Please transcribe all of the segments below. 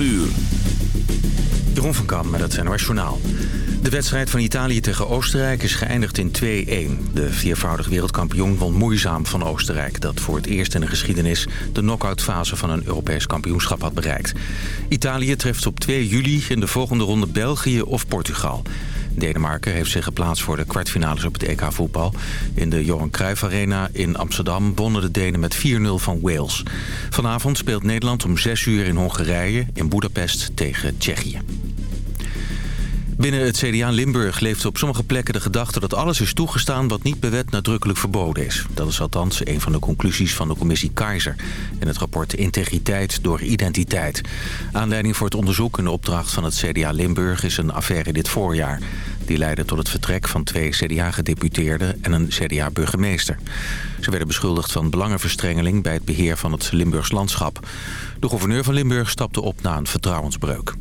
uur. Jeroen van Kam met het NOS. De wedstrijd van Italië tegen Oostenrijk is geëindigd in 2-1. De viervoudig wereldkampioen won moeizaam van Oostenrijk... dat voor het eerst in de geschiedenis de knock-outfase van een Europees kampioenschap had bereikt. Italië treft op 2 juli in de volgende ronde België of Portugal. Denemarken heeft zich geplaatst voor de kwartfinales op het EK voetbal. In de Johan Cruijff Arena in Amsterdam wonnen de Denen met 4-0 van Wales. Vanavond speelt Nederland om 6 uur in Hongarije in Budapest tegen Tsjechië. Binnen het CDA Limburg leeft op sommige plekken de gedachte dat alles is toegestaan wat niet bewet nadrukkelijk verboden is. Dat is althans een van de conclusies van de commissie Keizer in het rapport Integriteit door Identiteit. Aanleiding voor het onderzoek en de opdracht van het CDA Limburg is een affaire dit voorjaar. Die leidde tot het vertrek van twee CDA-gedeputeerden en een CDA-burgemeester. Ze werden beschuldigd van belangenverstrengeling bij het beheer van het Limburgs landschap. De gouverneur van Limburg stapte op na een vertrouwensbreuk.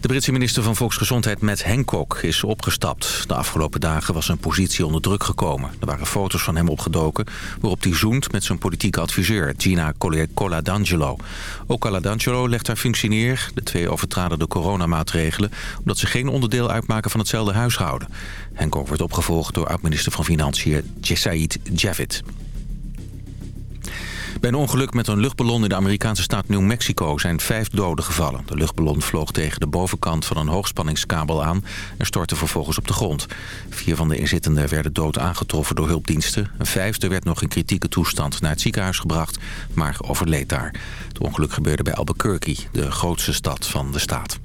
De Britse minister van Volksgezondheid Matt Hancock is opgestapt. De afgelopen dagen was zijn positie onder druk gekomen. Er waren foto's van hem opgedoken waarop hij zoent met zijn politieke adviseur Gina Coladangelo. Ook Coladangelo legt haar functie neer. De twee overtraden de coronamaatregelen omdat ze geen onderdeel uitmaken van hetzelfde huishouden. Hancock wordt opgevolgd door oud-minister van Financiën Said Javid. Bij een ongeluk met een luchtballon in de Amerikaanse staat New Mexico zijn vijf doden gevallen. De luchtballon vloog tegen de bovenkant van een hoogspanningskabel aan en stortte vervolgens op de grond. Vier van de inzittenden werden dood aangetroffen door hulpdiensten. Een vijfde werd nog in kritieke toestand naar het ziekenhuis gebracht, maar overleed daar. Het ongeluk gebeurde bij Albuquerque, de grootste stad van de staat.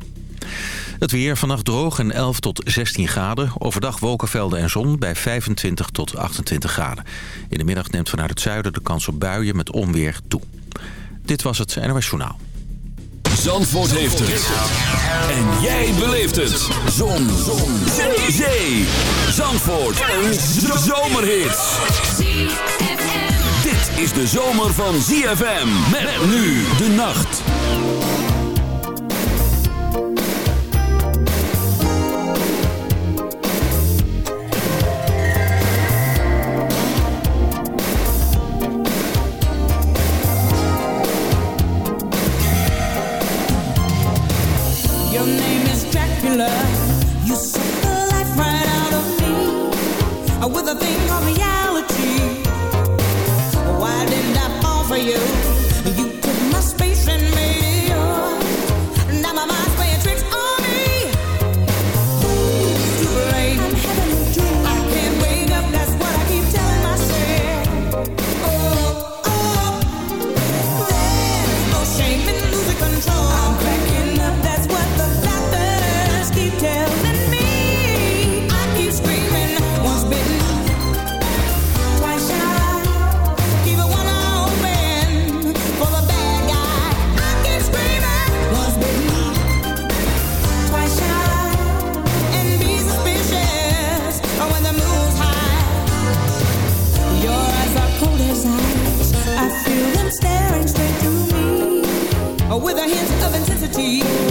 Het weer vannacht droog en 11 tot 16 graden. Overdag wolkenvelden en zon bij 25 tot 28 graden. In de middag neemt vanuit het zuiden de kans op buien met onweer toe. Dit was het NOS Journaal. Zandvoort heeft het. En jij beleeft het. Zon. zon. Zee. Zee. Zandvoort. Een zomerhit. Dit is de zomer van ZFM. Met nu de nacht. reality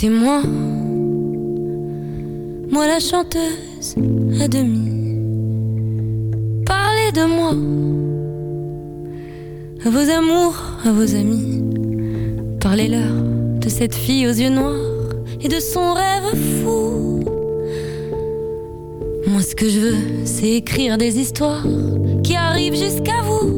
Écoutez-moi, moi la chanteuse à demi. Parlez de moi, à vos amours, à vos amis. Parlez-leur de cette fille aux yeux noirs et de son rêve fou. Moi, ce que je veux, c'est écrire des histoires qui arrivent jusqu'à vous.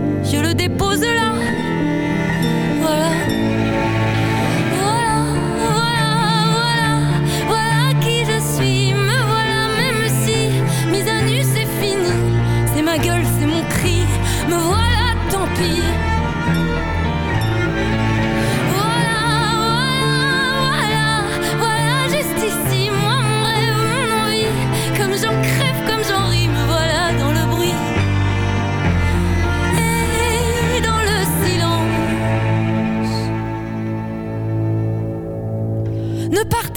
dépose là. Voilà. Voilà, voilà, voilà, voilà qui je suis. Me voilà, même si mise à nu, c'est fini. C'est ma gueule, c'est mon cri. Me voilà, tant pis.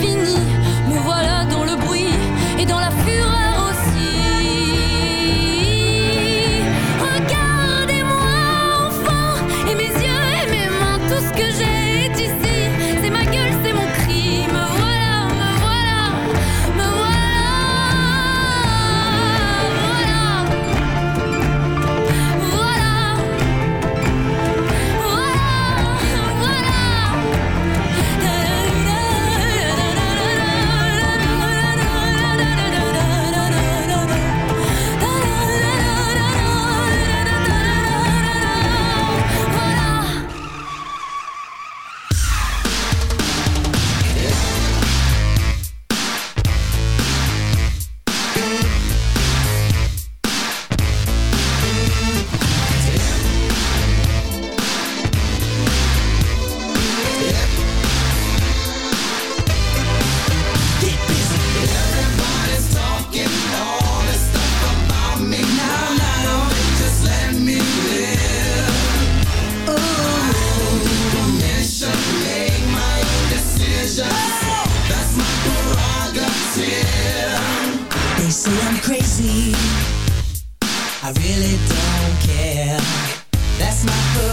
Fini.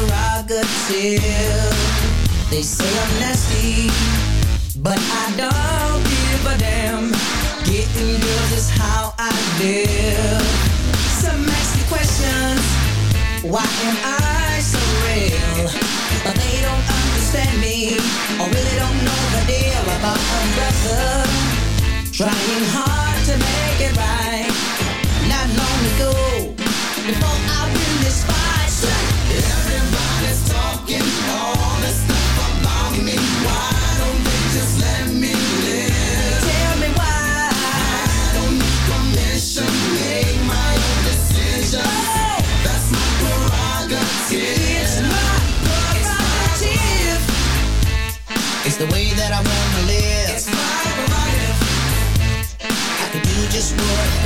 Prerogative. They say I'm nasty, but I don't give a damn. Getting girls is how I live. Some ask questions. Why am I so real? But they don't understand me, or really don't know the deal about a brother. Trying hard to make it right. Not long ago, before I win this fight,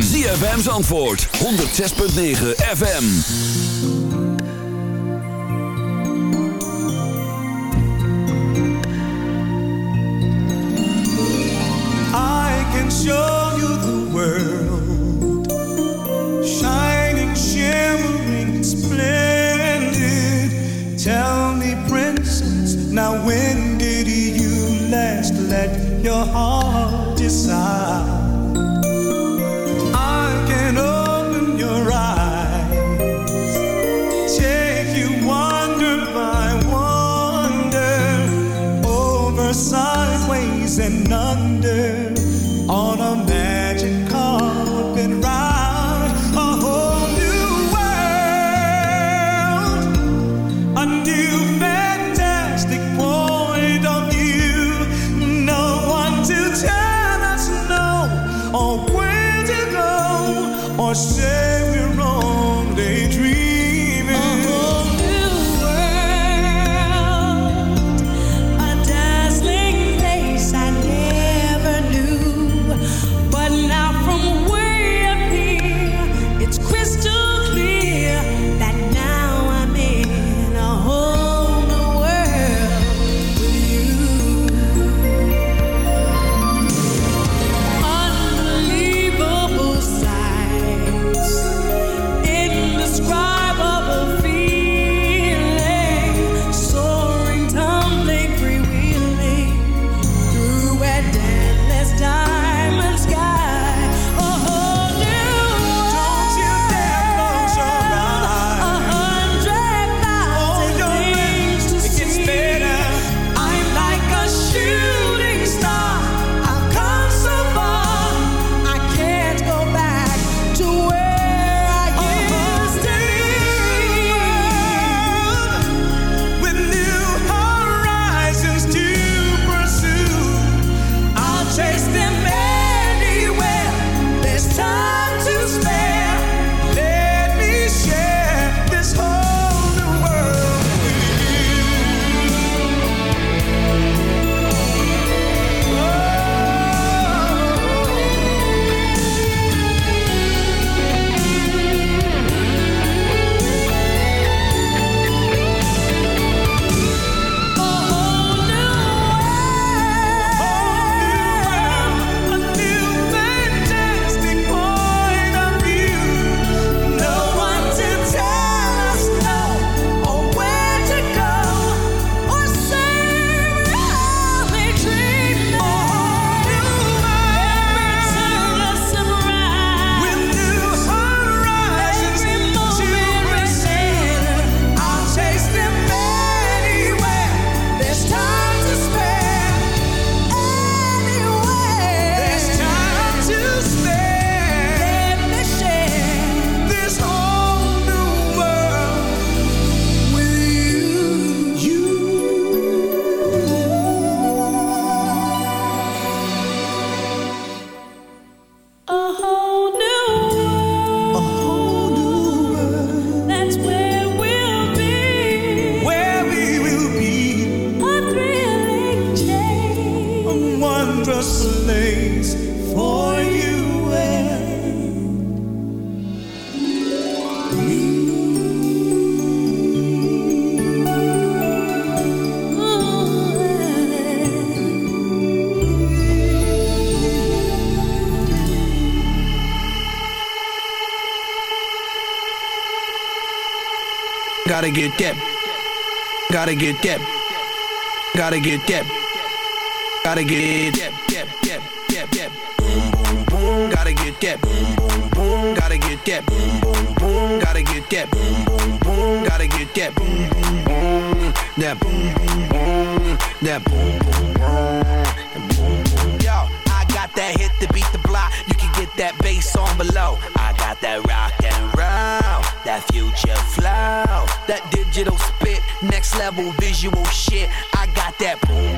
ZFM Zandvoort 106.9 FM. I can show you the world. Shining, shimmering, splendid. Tell me, princess, now when did you last let your heart decide? Gotta get that. Gotta get that. Gotta get that. Gotta get that. Boom boom boom. Gotta get that. Boom boom boom. Gotta get that. Boom boom boom. Gotta get that. Boom boom boom. Gotta get that. Boom boom boom. That boom boom boom. That boom boom boom. That digital spit, next level visual shit. I got that boom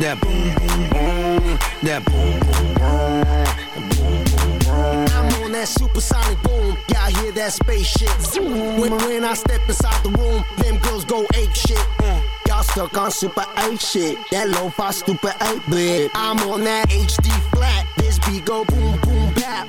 That boom boom boom. That boom boom boom. I'm on that supersonic boom. Y'all hear that spaceship? Zoom. When, when I step inside the room, them girls go ape shit. Mm. Y'all stuck on super 8 shit. That lo-fi stupid 8 bit. I'm on that HD flat. This beat go boom boom bap.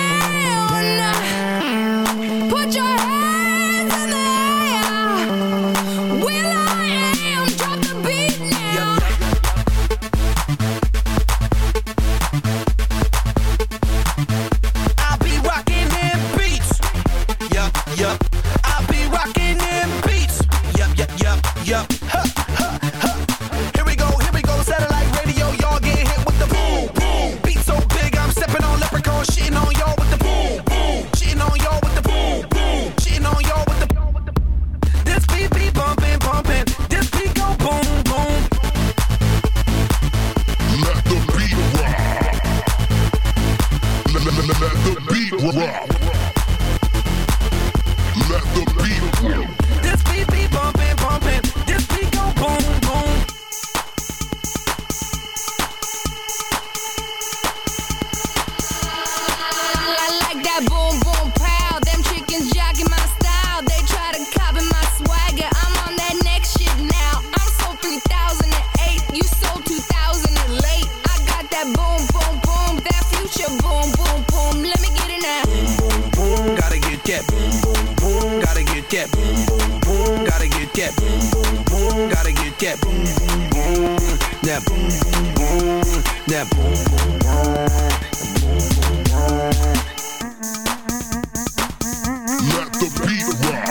beat rock.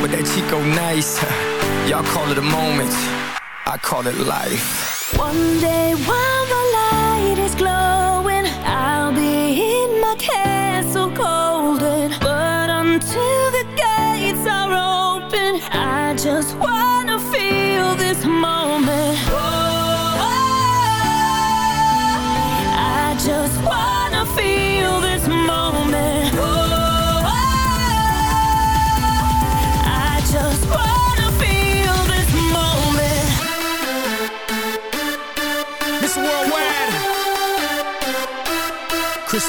But that Chico nice. Y'all call it a moment, I call it life. One day while the light is glowing, I'll be in my castle golden. But until the gates are open, I just wanna feel this moment.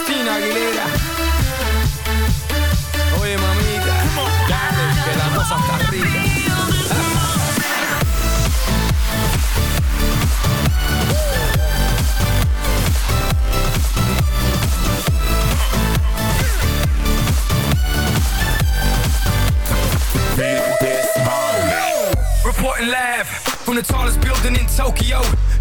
Christina Aguilera. Oye, mamita, dale, que la cosa está rica. Reporting live from the tallest building in Tokyo.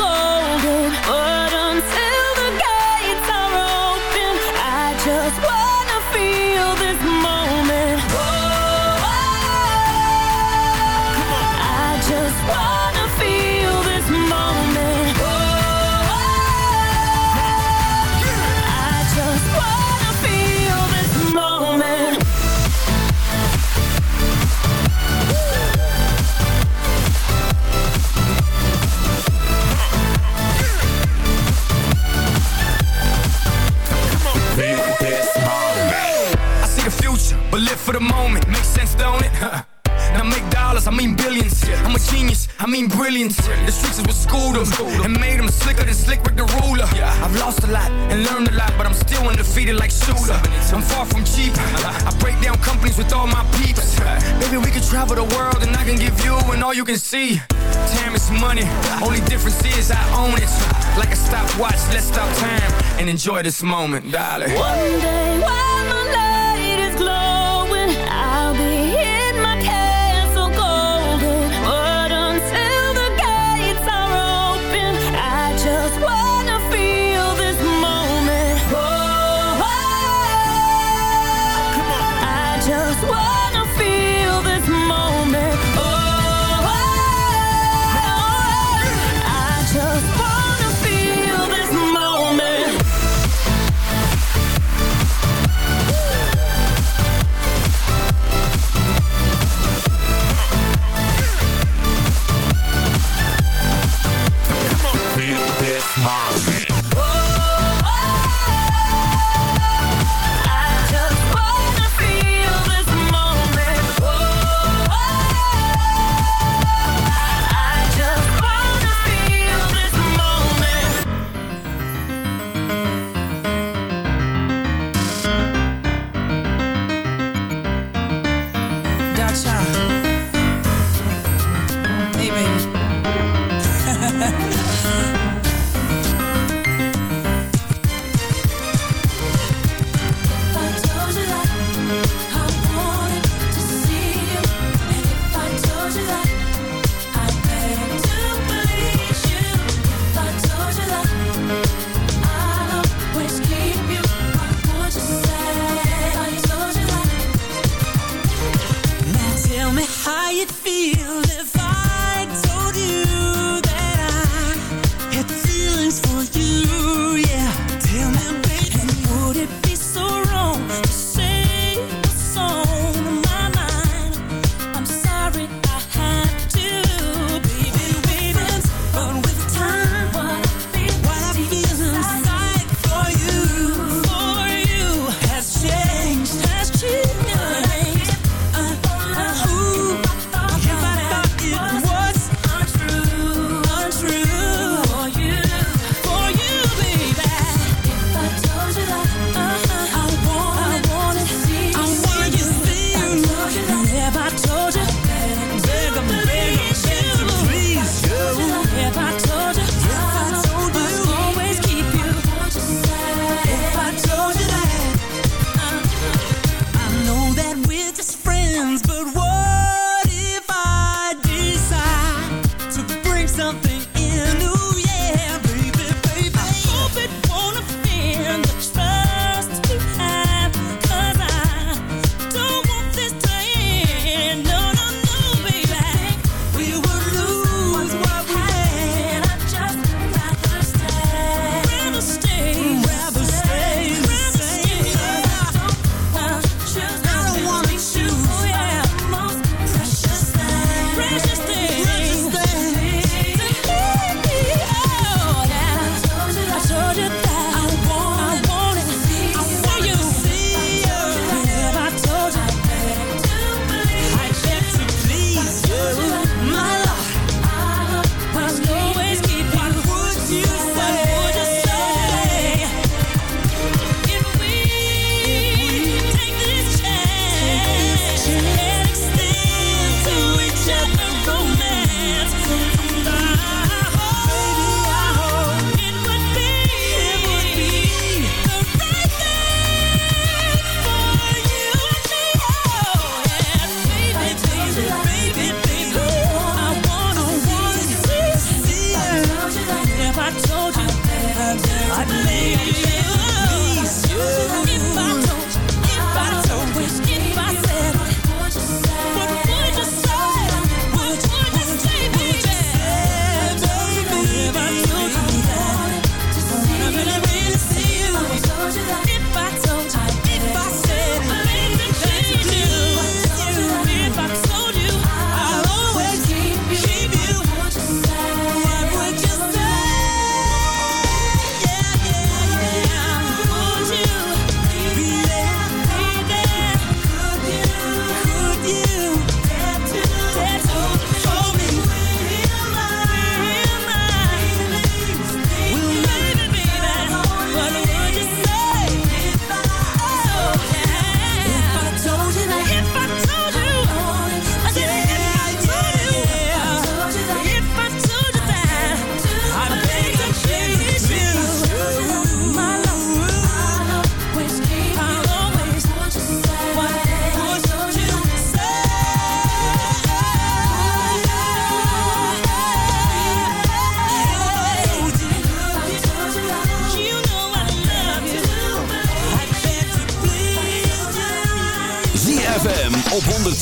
golden. But mean brilliance. The streets is what schooled them and made them slicker than Slick Rick the ruler. Yeah. I've lost a lot and learned a lot, but I'm still undefeated like Shula. I'm far from cheap. I break down companies with all my peeps. Maybe we can travel the world and I can give you and all you can see. Time is money, only difference is I own it. Like a stopwatch, let's stop time and enjoy this moment, darling. One day Maar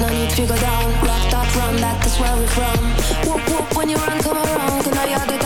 no need to go down. Rock that, run back, that's where we're from. Whoop whoop, when you run, come around, cause now you're the